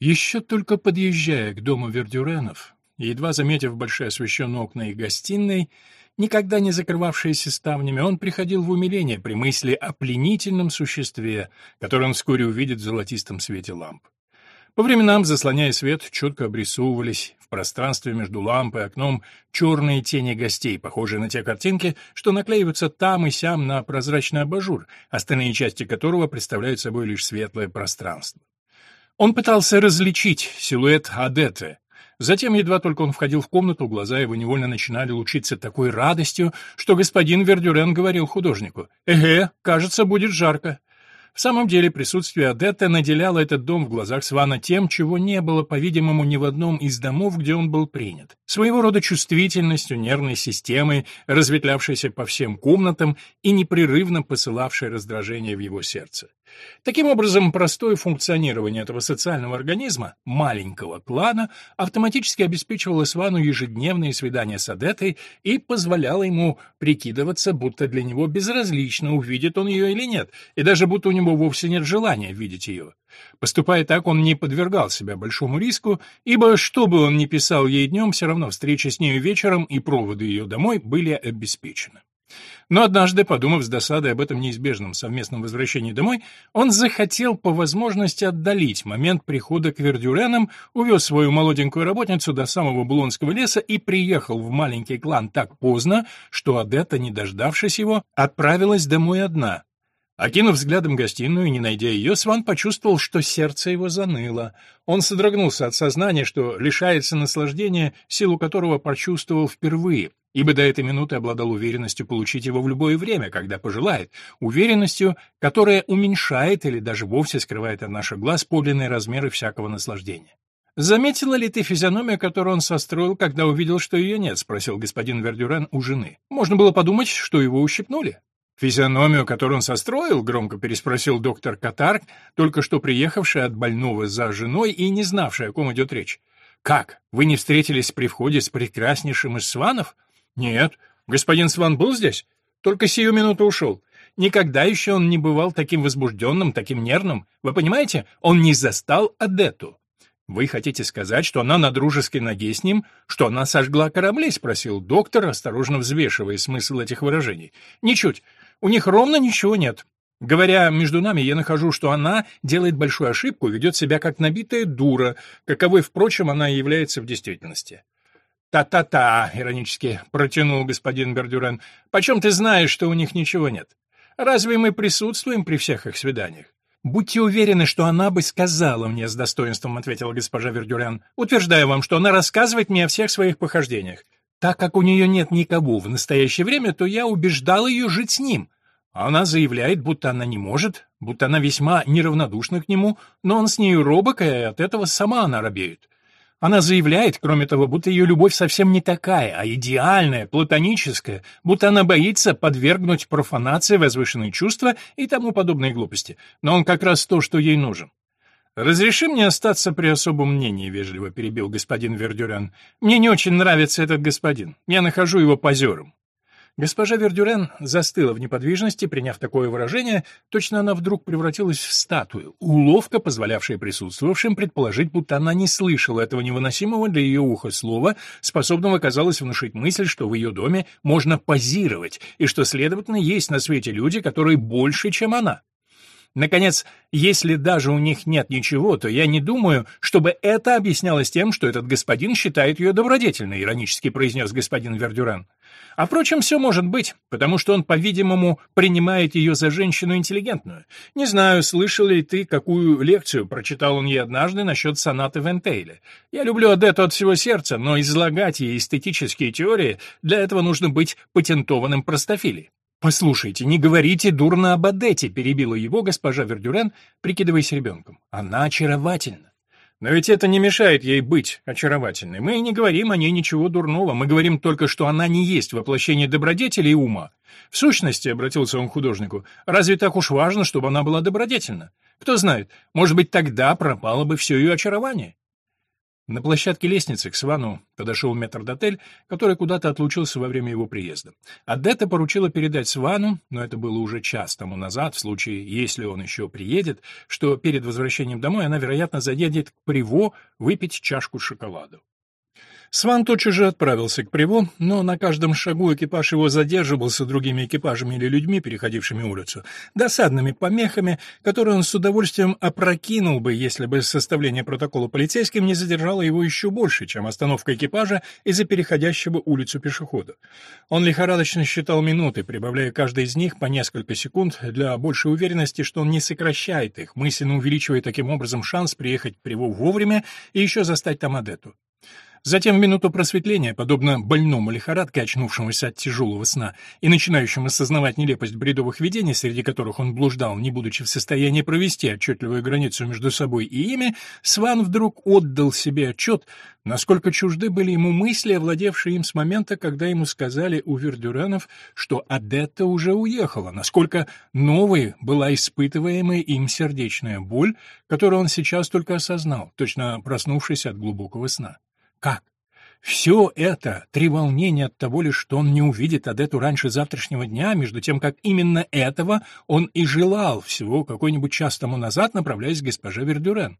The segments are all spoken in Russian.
Еще только подъезжая к дому Вердюренов, едва заметив большие освещенные окна их гостиной, никогда не закрывавшиеся ставнями, он приходил в умиление при мысли о пленительном существе, которое он вскоре увидит в золотистом свете ламп. По временам, заслоняя свет, четко обрисовывались в пространстве между лампой и окном черные тени гостей, похожие на те картинки, что наклеиваются там и сям на прозрачный абажур, остальные части которого представляют собой лишь светлое пространство. Он пытался различить силуэт Адетты. Затем, едва только он входил в комнату, глаза его невольно начинали лучиться такой радостью, что господин Вердюрен говорил художнику, «Эге, кажется, будет жарко». В самом деле присутствие Адетты наделяло этот дом в глазах Свана тем, чего не было, по-видимому, ни в одном из домов, где он был принят. Своего рода чувствительностью, нервной системой, разветвлявшейся по всем комнатам и непрерывно посылавшей раздражение в его сердце. Таким образом, простое функционирование этого социального организма, маленького клана, автоматически обеспечивало Свану ежедневные свидания с Адетой и позволяло ему прикидываться, будто для него безразлично, увидит он ее или нет, и даже будто у него вовсе нет желания видеть ее. Поступая так, он не подвергал себя большому риску, ибо что бы он ни писал ей днем, все равно встреча с нею вечером и проводы ее домой были обеспечены. Но однажды, подумав с досадой об этом неизбежном совместном возвращении домой, он захотел по возможности отдалить момент прихода к Вердюренам, увез свою молоденькую работницу до самого Булонского леса и приехал в маленький клан так поздно, что Адетта, не дождавшись его, отправилась домой одна. Окинув взглядом гостиную и не найдя ее, Сван почувствовал, что сердце его заныло. Он содрогнулся от сознания, что лишается наслаждения, силу которого почувствовал впервые, ибо до этой минуты обладал уверенностью получить его в любое время, когда пожелает, уверенностью, которая уменьшает или даже вовсе скрывает от наших глаз подлинные размеры всякого наслаждения. «Заметила ли ты физиономию, которую он состроил, когда увидел, что ее нет?» — спросил господин Вердюрен у жены. «Можно было подумать, что его ущипнули». «Физиономию, которую он состроил?» — громко переспросил доктор Катарк, только что приехавший от больного за женой и не знавший, о ком идет речь. «Как? Вы не встретились при входе с прекраснейшим из сванов?» «Нет. Господин Сван был здесь? Только сию минуту ушел. Никогда еще он не бывал таким возбужденным, таким нервным. Вы понимаете, он не застал Адетту». «Вы хотите сказать, что она на дружеской ноге с ним, что она сожгла корабли?» — спросил доктор, осторожно взвешивая смысл этих выражений. «Ничуть. У них ровно ничего нет. Говоря между нами, я нахожу, что она делает большую ошибку, ведет себя как набитая дура, каковой, впрочем, она и является в действительности. «Та-та-та», — иронически протянул господин Бердюрен, — «почем ты знаешь, что у них ничего нет? Разве мы присутствуем при всех их свиданиях?» «Будьте уверены, что она бы сказала мне с достоинством», — ответила госпожа Вердюрен. «Утверждаю вам, что она рассказывает мне о всех своих похождениях. Так как у нее нет никого в настоящее время, то я убеждал ее жить с ним. Она заявляет, будто она не может, будто она весьма неравнодушна к нему, но он с нею робок, и от этого сама она робеет. Она заявляет, кроме того, будто ее любовь совсем не такая, а идеальная, платоническая, будто она боится подвергнуть профанации возвышенные чувства и тому подобные глупости. Но он как раз то, что ей нужен. «Разреши мне остаться при особом мнении», — вежливо перебил господин Вердюрен. «Мне не очень нравится этот господин. Я нахожу его позером». Госпожа Вердюрен застыла в неподвижности, приняв такое выражение, точно она вдруг превратилась в статую, уловка, позволявшая присутствовавшим предположить, будто она не слышала этого невыносимого для ее уха слова, способного, казалось, внушить мысль, что в ее доме можно позировать, и что, следовательно, есть на свете люди, которые больше, чем она. Наконец, если даже у них нет ничего, то я не думаю, чтобы это объяснялось тем, что этот господин считает ее добродетельной, иронически произнес господин Вердюран. А впрочем, все может быть, потому что он, по-видимому, принимает ее за женщину интеллигентную. Не знаю, слышал ли ты, какую лекцию прочитал он ей однажды насчет сонаты Вентейля. Я люблю Адетту от всего сердца, но излагать ей эстетические теории, для этого нужно быть патентованным простофилей. «Послушайте, не говорите дурно об Адете», — перебила его госпожа Вердюрен, прикидываясь ребенком. «Она очаровательна». «Но ведь это не мешает ей быть очаровательной. Мы не говорим о ней ничего дурного, мы говорим только, что она не есть воплощение добродетели и ума. В сущности, — обратился он к художнику, — разве так уж важно, чтобы она была добродетельна? Кто знает, может быть, тогда пропало бы все ее очарование?» На площадке лестницы к Свану подошел метрдотель, который куда-то отлучился во время его приезда. Адетта поручила передать Свану, но это было уже час тому назад, в случае, если он еще приедет, что перед возвращением домой она, вероятно, заедет к Приво выпить чашку шоколада. Сван тотчас же отправился к Приво, но на каждом шагу экипаж его задерживался другими экипажами или людьми, переходившими улицу, досадными помехами, которые он с удовольствием опрокинул бы, если бы составление протокола полицейским не задержало его еще больше, чем остановка экипажа из-за переходящего улицу пешехода. Он лихорадочно считал минуты, прибавляя каждой из них по несколько секунд для большей уверенности, что он не сокращает их, мысленно увеличивая таким образом шанс приехать в Приво вовремя и еще застать там Адетту. Затем в минуту просветления, подобно больному лихорадке, очнувшемуся от тяжелого сна и начинающему осознавать нелепость бредовых видений, среди которых он блуждал, не будучи в состоянии провести отчетливую границу между собой и ими, Сван вдруг отдал себе отчет, насколько чужды были ему мысли, овладевшие им с момента, когда ему сказали у Вердюранов, что Адетта уже уехала, насколько новой была испытываемая им сердечная боль, которую он сейчас только осознал, точно проснувшись от глубокого сна. Как? Все это, три волнения от того лишь, что он не увидит Адету раньше завтрашнего дня, между тем, как именно этого он и желал всего какой-нибудь час тому назад, направляясь к госпоже Вердюрен.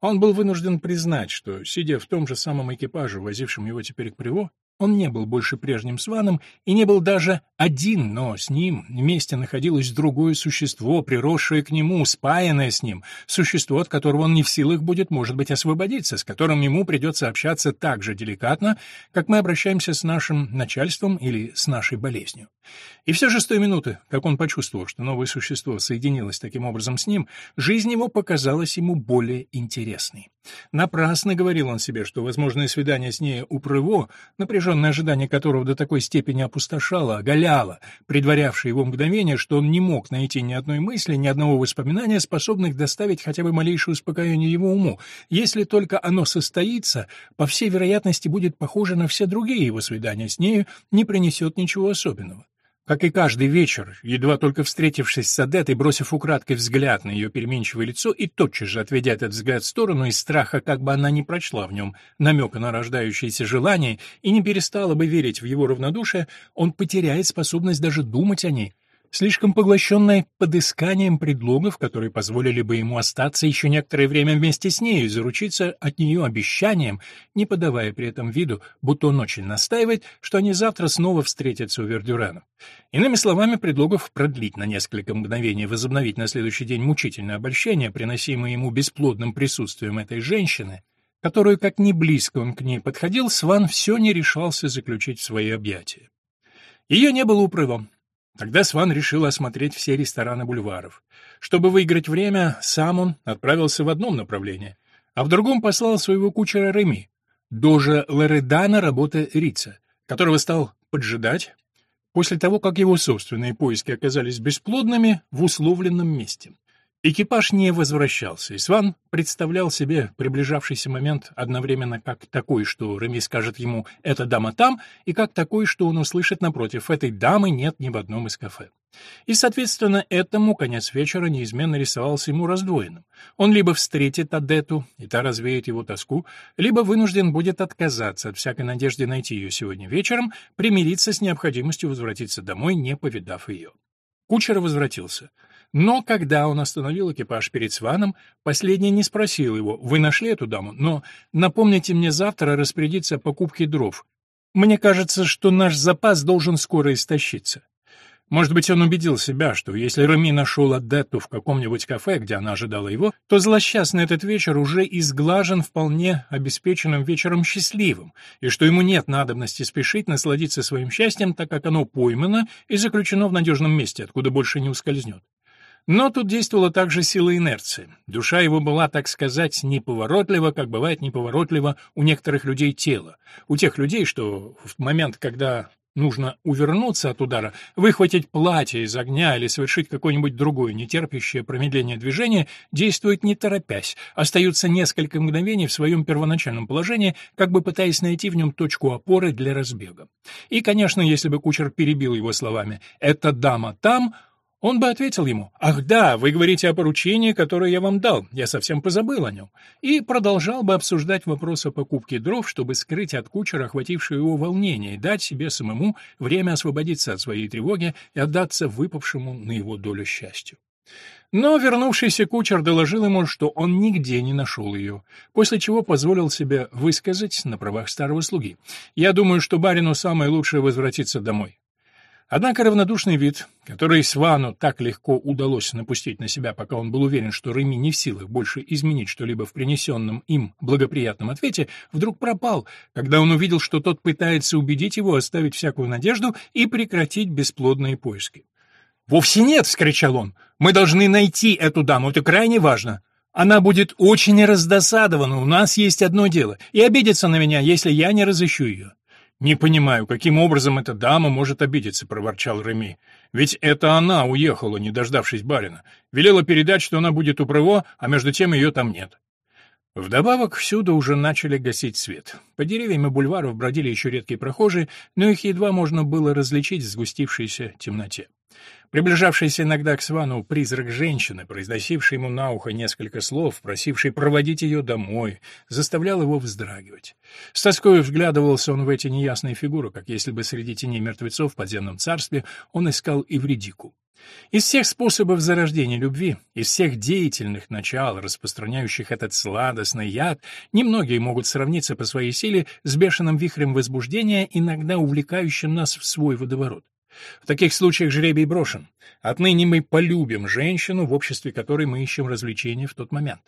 Он был вынужден признать, что, сидя в том же самом экипаже, возившем его теперь к Приво, он не был больше прежним Сваном и не был даже один, но с ним вместе находилось другое существо, приросшее к нему, спаянное с ним, существо, от которого он не в силах будет, может быть, освободиться, с которым ему придется общаться так же деликатно, как мы обращаемся с нашим начальством или с нашей болезнью. И все же с той минуты, как он почувствовал, что новое существо соединилось таким образом с ним, жизнь его показалась ему более интересной. Напрасно говорил он себе, что возможное свидание с ней у Прыво, напряженное ожидание которого до такой степени опустошало, оголяло, предварявшее его мгновение, что он не мог найти ни одной мысли, ни одного воспоминания, способных доставить хотя бы малейшее успокоение его уму. Если только оно состоится, по всей вероятности будет похоже на все другие его свидания с нею, не принесет ничего особенного. Как и каждый вечер, едва только встретившись с Адетой, бросив украдкой взгляд на ее переменчивое лицо и тотчас же отведя этот взгляд в сторону из страха, как бы она не прочла в нем намека на рождающееся желание и не перестала бы верить в его равнодушие, он потеряет способность даже думать о ней, слишком поглощенной подысканием предлогов, которые позволили бы ему остаться еще некоторое время вместе с ней и заручиться от нее обещанием, не подавая при этом виду, будто он очень настаивает, что они завтра снова встретятся у Вердюранов. Иными словами, предлогов продлить на несколько мгновений, возобновить на следующий день мучительное обольщение, приносимое ему бесплодным присутствием этой женщины, которую, как ни близко он к ней подходил, Сван все не решался заключить в свои объятия. Ее не было упрывом. Тогда Сван решил осмотреть все рестораны бульваров. Чтобы выиграть время, сам он отправился в одном направлении, а в другом послал своего кучера Реми, дожа Лоредана работы Рица, которого стал поджидать после того, как его собственные поиски оказались бесплодными в условленном месте. Экипаж не возвращался, и Сван представлял себе приближавшийся момент одновременно как такой, что Реми скажет ему «эта дама там», и как такой, что он услышит напротив «этой дамы нет ни в одном из кафе». И, соответственно, этому конец вечера неизменно рисовался ему раздвоенным. Он либо встретит Адету, и та развеет его тоску, либо вынужден будет отказаться от всякой надежды найти ее сегодня вечером, примириться с необходимостью возвратиться домой, не повидав ее. Кучер возвратился. Но когда он остановил экипаж перед Сваном, последний не спросил его, «Вы нашли эту даму? Но напомните мне завтра распорядиться о покупке дров. Мне кажется, что наш запас должен скоро истощиться». Может быть, он убедил себя, что если Рами нашел Адетту в каком-нибудь кафе, где она ожидала его, то злосчастный этот вечер уже изглажен вполне обеспеченным вечером счастливым, и что ему нет надобности спешить насладиться своим счастьем, так как оно поймано и заключено в надежном месте, откуда больше не ускользнет. Но тут действовала также сила инерции. Душа его была, так сказать, неповоротлива, как бывает неповоротлива у некоторых людей тело. У тех людей, что в момент, когда нужно увернуться от удара, выхватить платье из огня или совершить какое-нибудь другое нетерпящее промедление движение, действуют не торопясь, остаются несколько мгновений в своем первоначальном положении, как бы пытаясь найти в нем точку опоры для разбега. И, конечно, если бы кучер перебил его словами «эта дама там», Он бы ответил ему, «Ах да, вы говорите о поручении, которое я вам дал, я совсем позабыл о нем», и продолжал бы обсуждать вопрос о покупке дров, чтобы скрыть от кучера охватившее его волнение и дать себе самому время освободиться от своей тревоги и отдаться выпавшему на его долю счастью. Но вернувшийся кучер доложил ему, что он нигде не нашел ее, после чего позволил себе высказать на правах старого слуги. «Я думаю, что барину самое лучшее возвратиться домой. Однако равнодушный вид, который Свану так легко удалось напустить на себя, пока он был уверен, что Реми не в силах больше изменить что-либо в принесенном им благоприятном ответе, вдруг пропал, когда он увидел, что тот пытается убедить его оставить всякую надежду и прекратить бесплодные поиски. «Вовсе нет!» — вскричал он. «Мы должны найти эту даму, это крайне важно. Она будет очень раздосадована, у нас есть одно дело, и обидится на меня, если я не разыщу ее. «Не понимаю, каким образом эта дама может обидеться», — проворчал Реми. «Ведь это она уехала, не дождавшись барина. Велела передать, что она будет у Прыво, а между тем ее там нет». Вдобавок, всюду уже начали гасить свет. По деревьям и бульваров бродили еще редкие прохожие, но их едва можно было различить в сгустившейся темноте. Приближавшийся иногда к Свану призрак женщины, произносивший ему на ухо несколько слов, просивший проводить ее домой, заставлял его вздрагивать. С тоской взглядывался он в эти неясные фигуры, как если бы среди теней мертвецов в подземном царстве он искал Эвредику. Из всех способов зарождения любви, из всех деятельных начал, распространяющих этот сладостный яд, немногие могут сравниться по своей силе с бешеным вихрем возбуждения, иногда увлекающим нас в свой водоворот. В таких случаях жребий брошен. Отныне мы полюбим женщину, в обществе которой мы ищем развлечения в тот момент.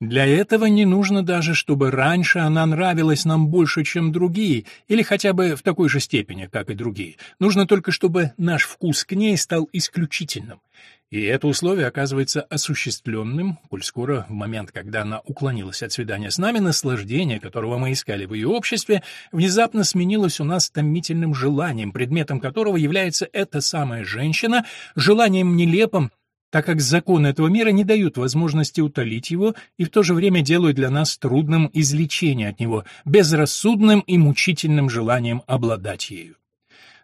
Для этого не нужно даже, чтобы раньше она нравилась нам больше, чем другие, или хотя бы в такой же степени, как и другие. Нужно только, чтобы наш вкус к ней стал исключительным. И это условие оказывается осуществленным, коль скоро в момент, когда она уклонилась от свидания с нами, наслаждение, которого мы искали в ее обществе, внезапно сменилось у нас томительным желанием, предметом которого является эта самая женщина, желанием нелепым, так как законы этого мира не дают возможности утолить его и в то же время делают для нас трудным излечение от него, безрассудным и мучительным желанием обладать ею.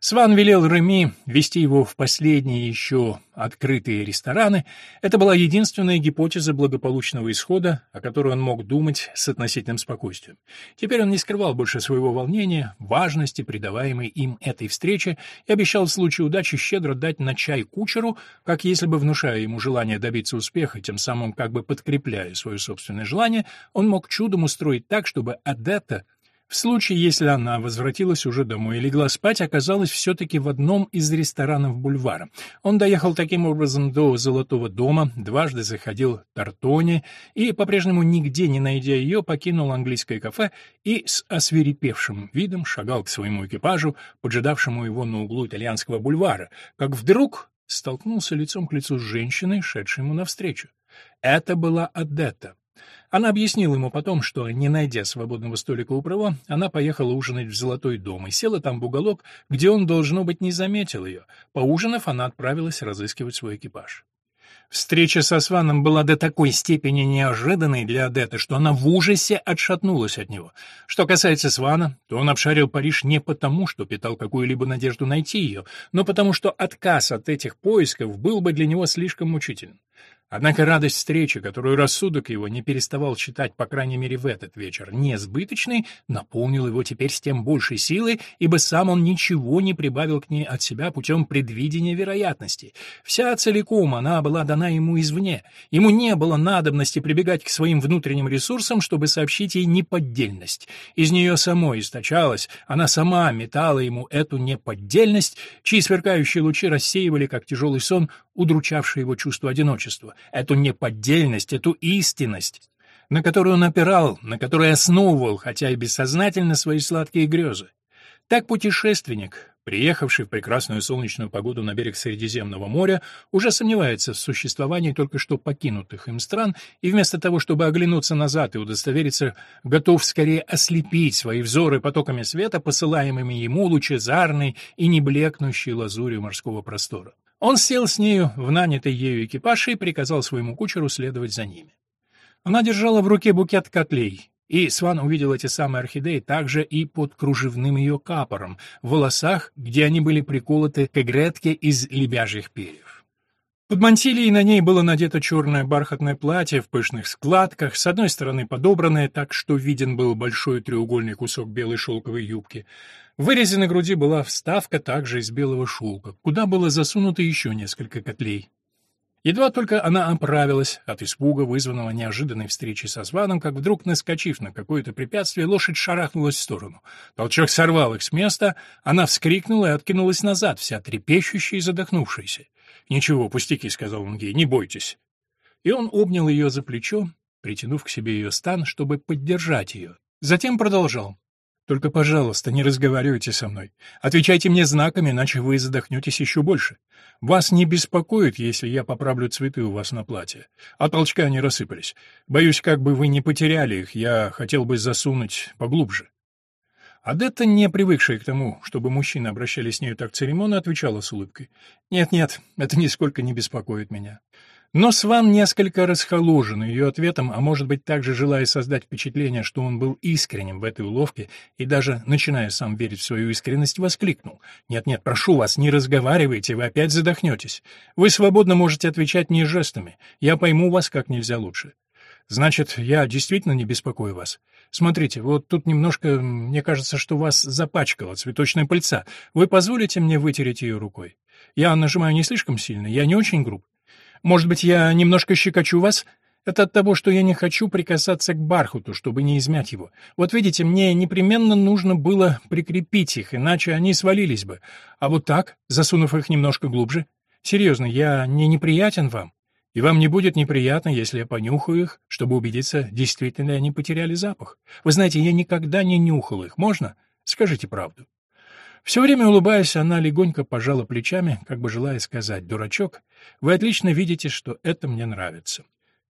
Сван велел Реми вести его в последние еще открытые рестораны. Это была единственная гипотеза благополучного исхода, о которой он мог думать с относительным спокойствием. Теперь он не скрывал больше своего волнения, важности, придаваемой им этой встрече, и обещал в случае удачи щедро дать на чай кучеру, как если бы внушая ему желание добиться успеха, тем самым как бы подкрепляя свое собственное желание, он мог чудом устроить так, чтобы Адетта в случае, если она возвратилась уже домой и легла спать, оказалась все-таки в одном из ресторанов бульвара. Он доехал таким образом до Золотого дома, дважды заходил в Тартоне и, по-прежнему нигде не найдя ее, покинул английское кафе и с осверепевшим видом шагал к своему экипажу, поджидавшему его на углу итальянского бульвара, как вдруг столкнулся лицом к лицу с женщиной, шедшей ему навстречу. Это была Адетта. Она объяснила ему потом, что, не найдя свободного столика у права, она поехала ужинать в Золотой дом и села там в уголок, где он, должно быть, не заметил ее. Поужинав, она отправилась разыскивать свой экипаж. Встреча со Сваном была до такой степени неожиданной для Адетты, что она в ужасе отшатнулась от него. Что касается Свана, то он обшарил Париж не потому, что питал какую-либо надежду найти ее, но потому, что отказ от этих поисков был бы для него слишком мучителен. Однако радость встречи, которую рассудок его не переставал считать, по крайней мере в этот вечер, несбыточной, наполнил его теперь с тем большей силой, ибо сам он ничего не прибавил к ней от себя путем предвидения вероятности. Вся целиком она была дана ему извне. Ему не было надобности прибегать к своим внутренним ресурсам, чтобы сообщить ей неподдельность. Из нее самой источалась, она сама метала ему эту неподдельность, чьи сверкающие лучи рассеивали, как тяжелый сон, удручавшее его чувство одиночества, эту неподдельность, эту истинность, на которую он опирал, на которую основывал, хотя и бессознательно, свои сладкие грезы. Так путешественник, приехавший в прекрасную солнечную погоду на берег Средиземного моря, уже сомневается в существовании только что покинутых им стран и вместо того, чтобы оглянуться назад и удостовериться, готов скорее ослепить свои взоры потоками света, посылаемыми ему лучезарной и неблекнущей лазурью морского простора. Он сел с нею в нанятый ею экипаж и приказал своему кучеру следовать за ними. Она держала в руке букет котлей, и Сван увидел эти самые орхидеи также и под кружевным ее капором, в волосах, где они были приколоты к игретке из лебяжьих перьев. Под мантилией на ней было надето черное бархатное платье в пышных складках, с одной стороны подобранное так, что виден был большой треугольный кусок белой шелковой юбки. В вырезе на груди была вставка также из белого шелка, куда было засунуто еще несколько котлей. Едва только она оправилась от испуга, вызванного неожиданной встречей со Сваном, как вдруг, наскочив на какое-то препятствие, лошадь шарахнулась в сторону. Толчок сорвал их с места, она вскрикнула и откинулась назад, вся трепещущая и задохнувшаяся. «Ничего, пустяки», — сказал он ей, — «не бойтесь». И он обнял ее за плечо, притянув к себе ее стан, чтобы поддержать ее. Затем продолжал. Только, пожалуйста, не разговаривайте со мной. Отвечайте мне знаками, иначе вы задохнетесь еще больше. Вас не беспокоит, если я поправлю цветы у вас на платье. А толчка они рассыпались. Боюсь, как бы вы не потеряли их, я хотел бы засунуть поглубже. Адетта, не привыкшая к тому, чтобы мужчины обращались с нею так церемонно, отвечала с улыбкой. «Нет-нет, это нисколько не беспокоит меня. Но Сван несколько расхоложен ее ответом, а может быть также желая создать впечатление, что он был искренним в этой уловке и даже, начиная сам верить в свою искренность, воскликнул. «Нет-нет, прошу вас, не разговаривайте, вы опять задохнетесь. Вы свободно можете отвечать мне жестами. Я пойму вас как нельзя лучше. Значит, я действительно не беспокою вас. Смотрите, вот тут немножко, мне кажется, что вас запачкала цветочная пыльца. Вы позволите мне вытереть ее рукой? Я нажимаю не слишком сильно, я не очень груб. Может быть, я немножко щекочу вас? Это от того, что я не хочу прикасаться к бархату, чтобы не измять его. Вот видите, мне непременно нужно было прикрепить их, иначе они свалились бы. А вот так, засунув их немножко глубже. Серьезно, я не неприятен вам. И вам не будет неприятно, если я понюхаю их, чтобы убедиться, действительно они потеряли запах. Вы знаете, я никогда не нюхал их. Можно? Скажите правду. Все время улыбаясь, она легонько пожала плечами, как бы желая сказать, «Дурачок, вы отлично видите, что это мне нравится».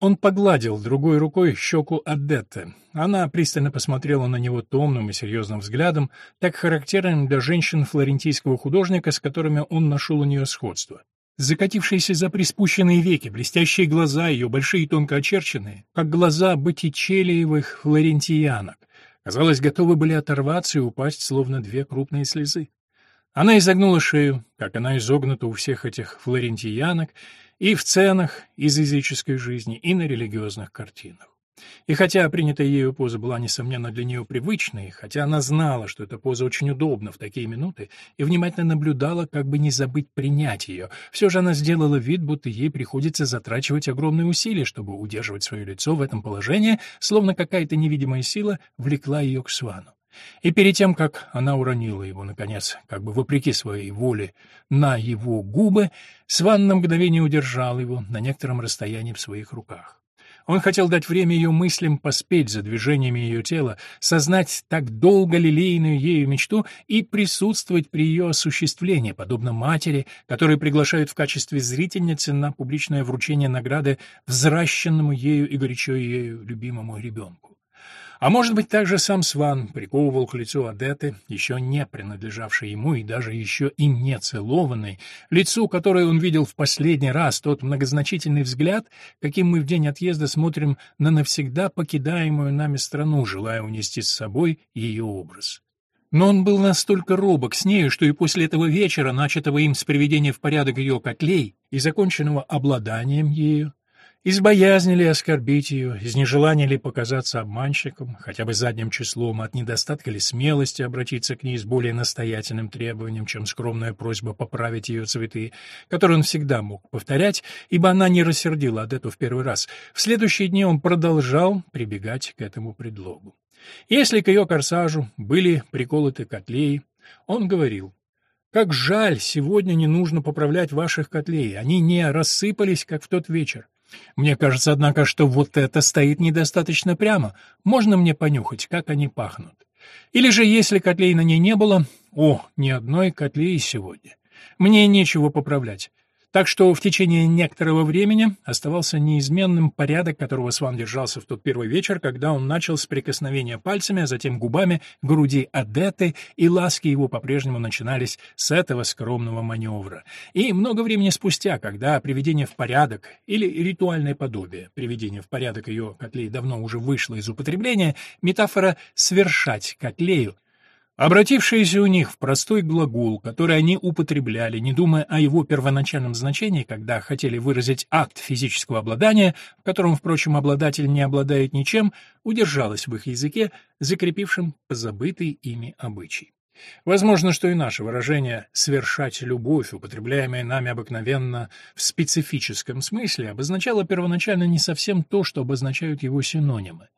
Он погладил другой рукой щеку Адетты. Она пристально посмотрела на него томным и серьезным взглядом, так характерным для женщин флорентийского художника, с которыми он нашел у нее сходство. Закатившиеся за приспущенные веки, блестящие глаза ее, большие и тонко очерченные, как глаза Боттичелиевых флорентиянок, казалось, готовы были оторваться и упасть, словно две крупные слезы. Она изогнула шею, как она изогнута у всех этих флорентиянок, и в ценах из языческой жизни, и на религиозных картинах. И хотя принятая ею поза была, несомненно, для нее привычной, хотя она знала, что эта поза очень удобна в такие минуты, и внимательно наблюдала, как бы не забыть принять ее, все же она сделала вид, будто ей приходится затрачивать огромные усилия, чтобы удерживать свое лицо в этом положении, словно какая-то невидимая сила влекла ее к Свану. И перед тем, как она уронила его, наконец, как бы вопреки своей воле, на его губы, Сван на мгновение удержал его на некотором расстоянии в своих руках. Он хотел дать время ее мыслям поспеть за движениями ее тела, сознать так долго лелеянную ею мечту и присутствовать при ее осуществлении, подобно матери, которую приглашают в качестве зрительницы на публичное вручение награды взращенному ею и горячо ею любимому ребенку. А может быть, также сам Сван приковывал к лицу Адеты, еще не принадлежавшей ему и даже еще и не целованной, лицу, которое он видел в последний раз, тот многозначительный взгляд, каким мы в день отъезда смотрим на навсегда покидаемую нами страну, желая унести с собой ее образ. Но он был настолько робок с нею, что и после этого вечера, начатого им с приведения в порядок ее котлей и законченного обладанием ею, из боязни ли оскорбить ее, из нежелания ли показаться обманщиком, хотя бы задним числом, от недостатка ли смелости обратиться к ней с более настоятельным требованием, чем скромная просьба поправить ее цветы, которую он всегда мог повторять, ибо она не рассердила от этого в первый раз. В следующие дни он продолжал прибегать к этому предлогу. Если к ее корсажу были приколоты котлеи, он говорил, «Как жаль, сегодня не нужно поправлять ваших котлей, они не рассыпались, как в тот вечер. Мне кажется, однако, что вот это стоит недостаточно прямо. Можно мне понюхать, как они пахнут? Или же, если котлей на ней не было... О, ни одной котлеи сегодня. Мне нечего поправлять. Так что в течение некоторого времени оставался неизменным порядок, которого Сван держался в тот первый вечер, когда он начал с прикосновения пальцами, а затем губами груди Адеты, и ласки его по-прежнему начинались с этого скромного маневра. И много времени спустя, когда приведение в порядок, или ритуальное подобие, приведение в порядок ее котлей давно уже вышло из употребления, метафора «свершать котлею», Обратившиеся у них в простой глагол, который они употребляли, не думая о его первоначальном значении, когда хотели выразить акт физического обладания, в котором, впрочем, обладатель не обладает ничем, удержалось в их языке, закрепившим позабытый ими обычай. Возможно, что и наше выражение «свершать любовь», употребляемое нами обыкновенно в специфическом смысле, обозначало первоначально не совсем то, что обозначают его синонимы.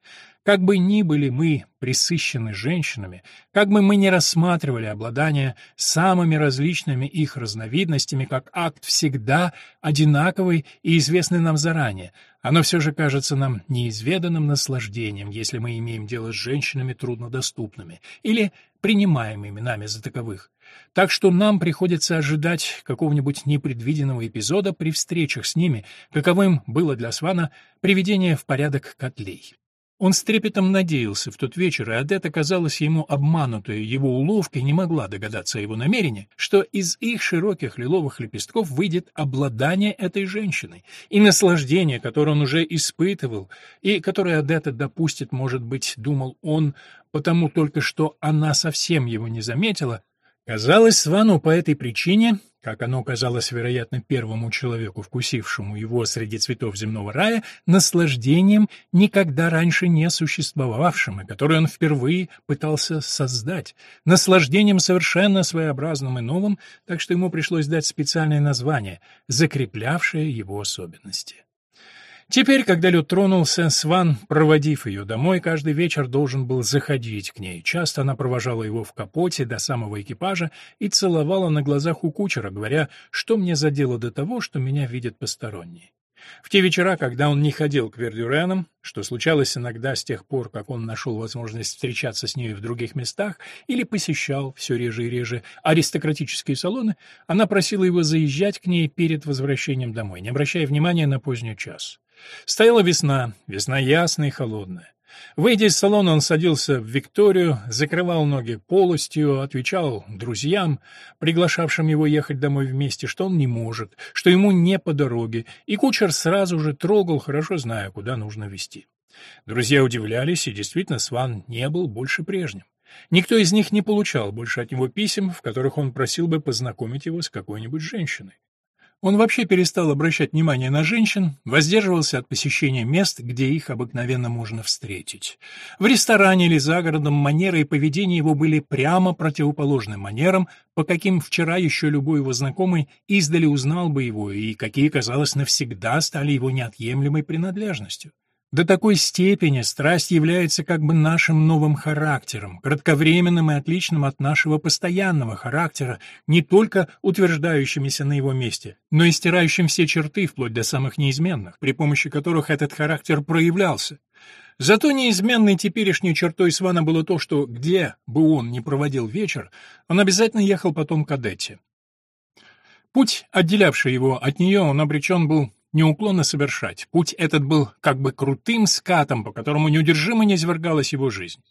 Как бы ни были мы присыщены женщинами, как бы мы ни рассматривали обладание самыми различными их разновидностями как акт всегда одинаковый и известный нам заранее, оно все же кажется нам неизведанным наслаждением, если мы имеем дело с женщинами труднодоступными или принимаемыми нами за таковых. Так что нам приходится ожидать какого-нибудь непредвиденного эпизода при встречах с ними, каковым было для Свана приведение в порядок котлей. Он с трепетом надеялся в тот вечер, и Адетта казалась ему обманутой. Его уловкой, не могла догадаться о его намерении, что из их широких лиловых лепестков выйдет обладание этой женщиной, и наслаждение, которое он уже испытывал, и которое Адетта допустит, может быть, думал он, потому только что она совсем его не заметила, казалось Свану по этой причине как оно казалось, вероятно, первому человеку, вкусившему его среди цветов земного рая, наслаждением, никогда раньше не существовавшим, и которое он впервые пытался создать, наслаждением совершенно своеобразным и новым, так что ему пришлось дать специальное название, закреплявшее его особенности. Теперь, когда лед тронулся, Сван, проводив ее домой, каждый вечер должен был заходить к ней. Часто она провожала его в капоте до самого экипажа и целовала на глазах у кучера, говоря, что мне за дело до того, что меня видят посторонние. В те вечера, когда он не ходил к Вердюренам, что случалось иногда с тех пор, как он нашел возможность встречаться с ней в других местах или посещал все реже и реже аристократические салоны, она просила его заезжать к ней перед возвращением домой, не обращая внимания на поздний час. Стояла весна, весна ясная и холодная. Выйдя из салона, он садился в Викторию, закрывал ноги полостью, отвечал друзьям, приглашавшим его ехать домой вместе, что он не может, что ему не по дороге, и кучер сразу же трогал, хорошо зная, куда нужно везти. Друзья удивлялись, и действительно Сван не был больше прежним. Никто из них не получал больше от него писем, в которых он просил бы познакомить его с какой-нибудь женщиной. Он вообще перестал обращать внимание на женщин, воздерживался от посещения мест, где их обыкновенно можно встретить. В ресторане или за городом манеры и поведение его были прямо противоположны манерам, по каким вчера еще любой его знакомый издали узнал бы его и какие, казалось, навсегда стали его неотъемлемой принадлежностью. До такой степени страсть является как бы нашим новым характером, кратковременным и отличным от нашего постоянного характера, не только утверждающимися на его месте, но и стирающим все черты вплоть до самых неизменных, при помощи которых этот характер проявлялся. Зато неизменной теперешней чертой Свана было то, что где бы он ни проводил вечер, он обязательно ехал потом к Адетте. Путь, отделявший его от нее, он обречен был неуклонно совершать. Путь этот был как бы крутым скатом, по которому неудержимо низвергалась его жизнь.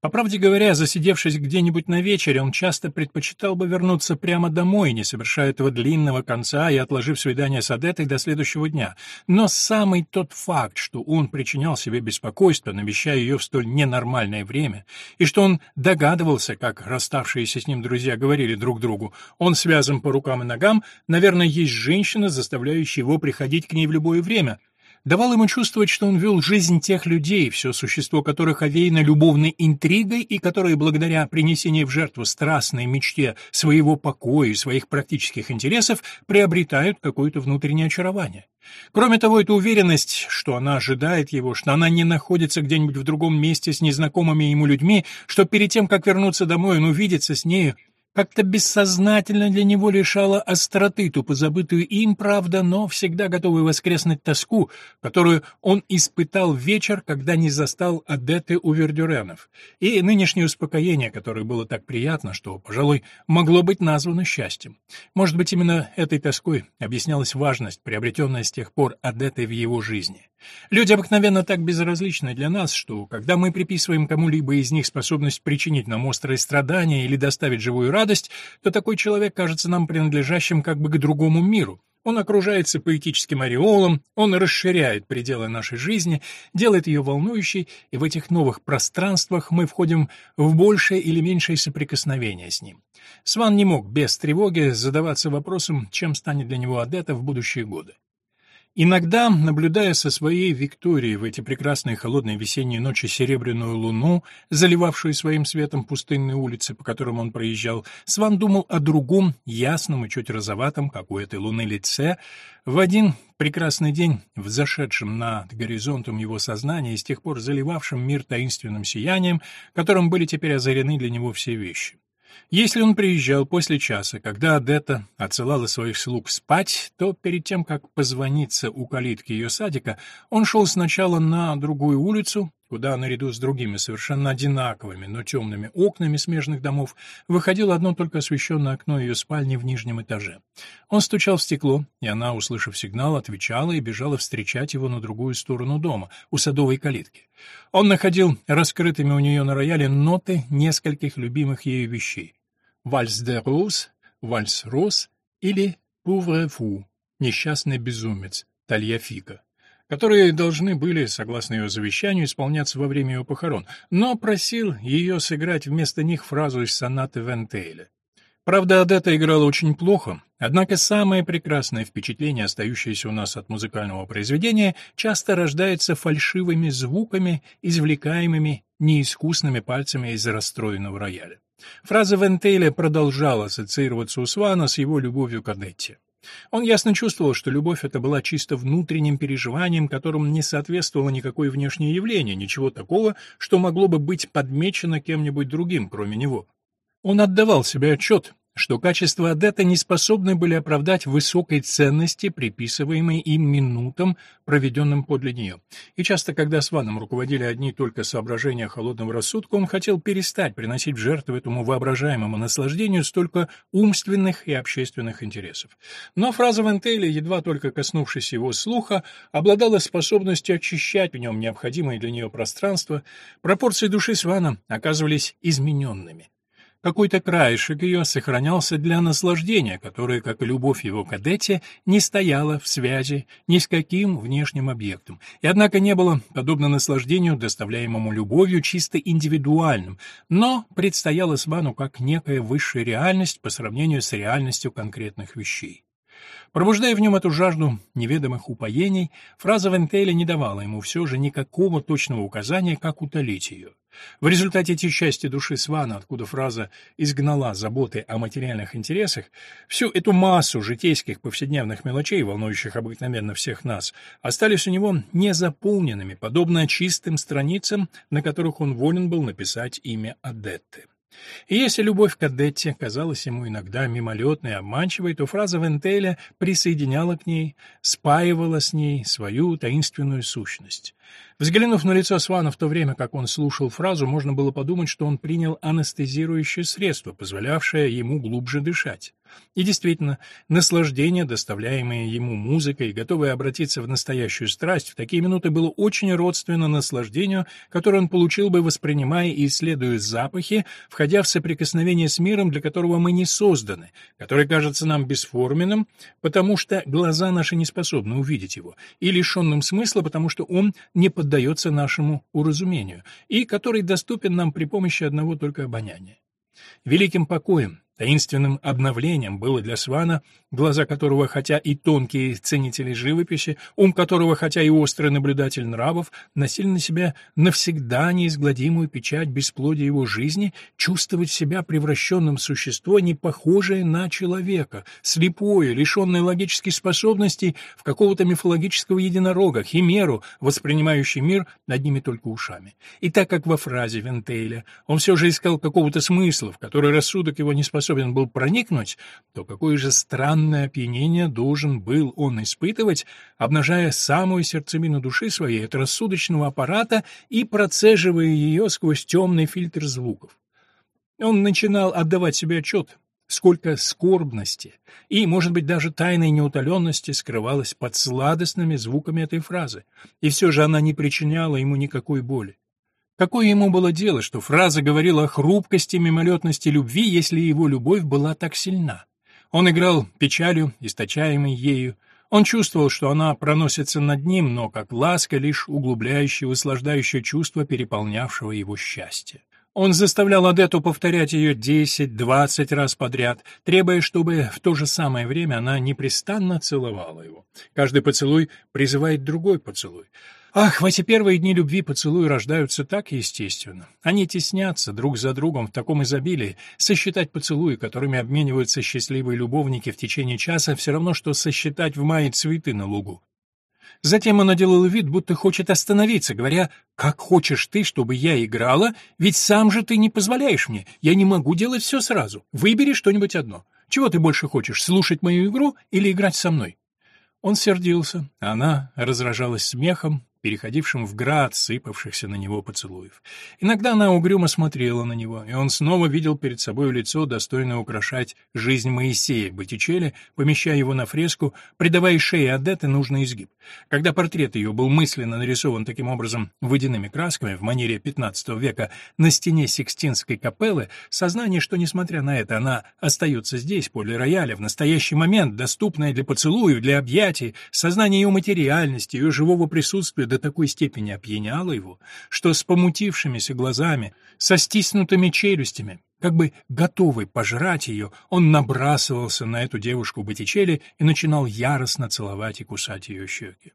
По правде говоря, засидевшись где-нибудь на вечере, он часто предпочитал бы вернуться прямо домой, не совершая этого длинного конца и отложив свидание с Адетой до следующего дня. Но самый тот факт, что он причинял себе беспокойство, навещая ее в столь ненормальное время, и что он догадывался, как расставшиеся с ним друзья говорили друг другу, он связан по рукам и ногам, наверное, есть женщина, заставляющая его приходить к ней в любое время, давал ему чувствовать, что он вел жизнь тех людей, все существо которых овеяно любовной интригой и которые благодаря принесению в жертву страстной мечте своего покоя и своих практических интересов приобретают какое-то внутреннее очарование. Кроме того, эта уверенность, что она ожидает его, что она не находится где-нибудь в другом месте с незнакомыми ему людьми, что перед тем, как вернуться домой, он увидится с нею, как-то бессознательно для него лишала остроты ту позабытую им, правда, но всегда готовую воскреснуть тоску, которую он испытал в вечер, когда не застал Адеты у Вердюренов, и нынешнее успокоение, которое было так приятно, что, пожалуй, могло быть названо счастьем. Может быть, именно этой тоской объяснялась важность, приобретенная с тех пор Адетой в его жизни. Люди обыкновенно так безразличны для нас, что, когда мы приписываем кому-либо из них способность причинить нам острые страдания или доставить живую радость, то такой человек кажется нам принадлежащим как бы к другому миру. Он окружается поэтическим ореолом, он расширяет пределы нашей жизни, делает ее волнующей, и в этих новых пространствах мы входим в большее или меньшее соприкосновение с ним. Сван не мог без тревоги задаваться вопросом, чем станет для него Адетта в будущие годы. Иногда, наблюдая со своей Викторией в эти прекрасные холодные весенние ночи серебряную луну, заливавшую своим светом пустынные улицы, по которым он проезжал, Сван думал о другом, ясном и чуть розоватом, как у этой луны, лице. В один прекрасный день, взошедшем над горизонтом его сознания и с тех пор заливавшим мир таинственным сиянием, которым были теперь озарены для него все вещи. Если он приезжал после часа, когда Адетта отсылала своих слуг спать, то перед тем, как позвониться у калитки ее садика, он шел сначала на другую улицу, куда, наряду с другими совершенно одинаковыми, но темными окнами смежных домов, выходило одно только освещенное окно ее спальни в нижнем этаже. Он стучал в стекло, и она, услышав сигнал, отвечала и бежала встречать его на другую сторону дома, у садовой калитки. Он находил раскрытыми у нее на рояле ноты нескольких любимых ею вещей. «Вальс де Роуз», «Вальс Роз» или «Пувре Фу», «Несчастный безумец», Тальяфика, которые должны были, согласно ее завещанию, исполняться во время ее похорон, но просил ее сыграть вместо них фразу из сонаты Вентейля. Правда, Адетта играла очень плохо, однако самое прекрасное впечатление, остающееся у нас от музыкального произведения, часто рождается фальшивыми звуками, извлекаемыми неискусными пальцами из расстроенного рояля. Фраза Вентейля продолжала ассоциироваться у Свана с его любовью к Адетте. Он ясно чувствовал, что любовь эта была чисто внутренним переживанием, которому не соответствовало никакое внешнее явление, ничего такого, что могло бы быть подмечено кем-нибудь другим, кроме него. Он отдавал себе отчет, что качества Адетта не способны были оправдать высокой ценности, приписываемой им минутам, проведенным подле нее. И часто, когда с Ваном руководили одни только соображения холодного рассудка, он хотел перестать приносить в жертву этому воображаемому наслаждению столько умственных и общественных интересов. Но фраза Вентейля, едва только коснувшись его слуха, обладала способностью очищать в нем необходимое для нее пространство, пропорции души Свана оказывались измененными. Какой-то краешек ее сохранялся для наслаждения, которое, как и любовь его к Адетте, не стояло в связи ни с каким внешним объектом, и однако не было, подобно наслаждению, доставляемому любовью, чисто индивидуальным, но предстояло Свану как некая высшая реальность по сравнению с реальностью конкретных вещей. Пробуждая в нем эту жажду неведомых упоений, фраза Вентеля не давала ему все же никакого точного указания, как утолить ее. В результате эти части души Свана, откуда фраза изгнала заботы о материальных интересах, всю эту массу житейских повседневных мелочей, волнующих обыкновенно всех нас, остались у него незаполненными, подобно чистым страницам, на которых он волен был написать имя Адетты. И если любовь к Адетте казалась ему иногда мимолетной и обманчивой, то фраза Вентеля присоединяла к ней, спаивала с ней свою таинственную сущность. Взглянув на лицо Свана в то время, как он слушал фразу, можно было подумать, что он принял анестезирующее средство, позволявшее ему глубже дышать. И действительно, наслаждение, доставляемое ему музыкой, готовое обратиться в настоящую страсть, в такие минуты было очень родственно наслаждению, которое он получил бы, воспринимая и исследуя запахи, входя в соприкосновение с миром, для которого мы не созданы, который кажется нам бесформенным, потому что глаза наши не способны увидеть его, и лишенным смысла, потому что он не поддается нашему уразумению, и который доступен нам при помощи одного только обоняния. Великим покоем, Таинственным обновлением было для Свана, глаза которого, хотя и тонкие ценители живописи, ум которого, хотя и острый наблюдатель нравов, носили на себя навсегда неизгладимую печать бесплодия его жизни, чувствовать себя превращенным в существо, не похожее на человека, слепое, лишенное логических способностей, в какого-то мифологического единорога, химеру, воспринимающий мир одними только ушами. И так как во фразе Вентейля он все же искал какого-то смысла, в который рассудок его не способен способен был проникнуть, то какое же странное опьянение должен был он испытывать, обнажая самую сердцевину души своей от рассудочного аппарата и процеживая ее сквозь темный фильтр звуков. Он начинал отдавать себе отчет, сколько скорбности и, может быть, даже тайной неутоленности скрывалось под сладостными звуками этой фразы, и все же она не причиняла ему никакой боли. Какое ему было дело, что фраза говорила о хрупкости мимолетности любви, если его любовь была так сильна? Он играл печалью, источаемой ею, он чувствовал, что она проносится над ним, но как ласка, лишь углубляющая, услаждающая чувство, переполнявшего его счастье. Он заставлял Адету повторять ее десять-двадцать раз подряд, требуя, чтобы в то же самое время она непрестанно целовала его. Каждый поцелуй призывает другой поцелуй. Ах, в эти первые дни любви поцелуи рождаются так естественно. Они теснятся друг за другом в таком изобилии. Сосчитать поцелуи, которыми обмениваются счастливые любовники в течение часа, все равно, что сосчитать в мае цветы на лугу. Затем она делала вид, будто хочет остановиться, говоря, «Как хочешь ты, чтобы я играла, ведь сам же ты не позволяешь мне, я не могу делать все сразу. Выбери что-нибудь одно. Чего ты больше хочешь, слушать мою игру или играть со мной?» Он сердился, она разражалась смехом, переходившим в град сыпавшихся на него поцелуев. Иногда она угрюмо смотрела на него, и он снова видел перед собой лицо, достойное украшать жизнь Моисея Боттичелли, помещая его на фреску, придавая шее Адетты нужный изгиб. Когда портрет ее был мысленно нарисован таким образом водяными красками в манере XV века на стене Сикстинской капеллы, сознание, что, несмотря на это, она остается здесь, подле рояля, в настоящий момент, доступное для поцелуев, для объятий, сознание ее материальности, ее живого присутствия до такой степени опьяняло его, что с помутившимися глазами, со стиснутыми челюстями, как бы готовый пожрать ее, он набрасывался на эту девушку Боттичелли и начинал яростно целовать и кусать ее щеки.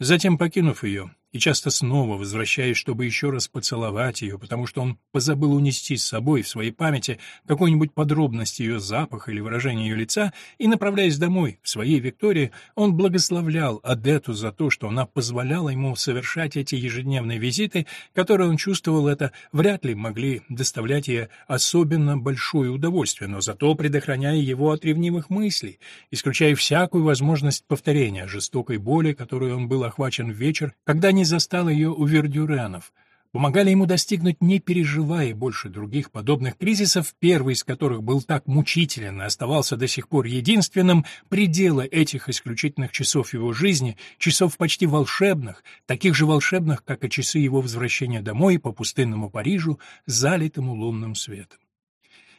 Затем, покинув ее, и часто снова возвращаясь, чтобы еще раз поцеловать ее, потому что он позабыл унести с собой в своей памяти какую-нибудь подробность ее запаха или выражение ее лица, и, направляясь домой, в своей Виктории, он благословлял Адету за то, что она позволяла ему совершать эти ежедневные визиты, которые он чувствовал это вряд ли могли доставлять ей особенно большое удовольствие, но зато предохраняя его от ревнивых мыслей, исключая всякую возможность повторения жестокой боли, которой он был охвачен вечер, когда не застал ее у Вердюренов, помогали ему достигнуть, не переживая больше других подобных кризисов, первый из которых был так мучителен и оставался до сих пор единственным, предела этих исключительных часов его жизни, часов почти волшебных, таких же волшебных, как и часы его возвращения домой по пустынному Парижу, залитому лунным светом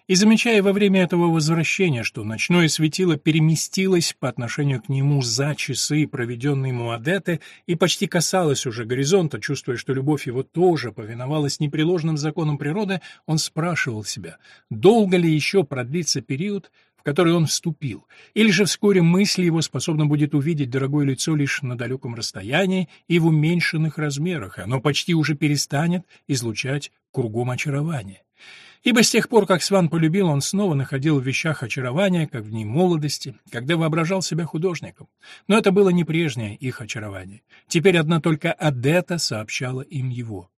и замечая во время этого возвращения, что ночное светило переместилось по отношению к нему за часы, проведенные ему Адеты, и почти касалось уже горизонта, чувствуя, что любовь его тоже повиновалась непреложным законам природы, он спрашивал себя, долго ли еще продлится период, в который он вступил, или же вскоре мысль его способна будет увидеть дорогое лицо лишь на далеком расстоянии и в уменьшенных размерах, оно почти уже перестанет излучать кругом очарования. Ибо с тех пор, как Сван полюбил, он снова находил в вещах очарование, как в дни молодости, когда воображал себя художником. Но это было не прежнее их очарование. Теперь одна только Адета сообщала им его.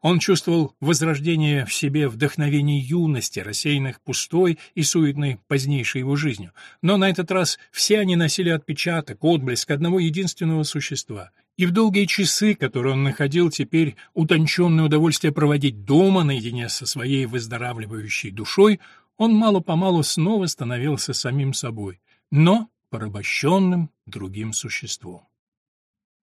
Он чувствовал возрождение в себе вдохновений юности, рассеянных пустой и суетной позднейшей его жизнью. Но на этот раз все они носили отпечаток, отблеск одного единственного существа и в долгие часы, которые он находил теперь утонченное удовольствие проводить дома наедине со своей выздоравливающей душой, он мало-помалу снова становился самим собой, но порабощенным другим существом.